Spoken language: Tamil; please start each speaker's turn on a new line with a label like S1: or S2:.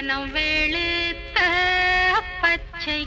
S1: மனம் வெளுத்த பச்சை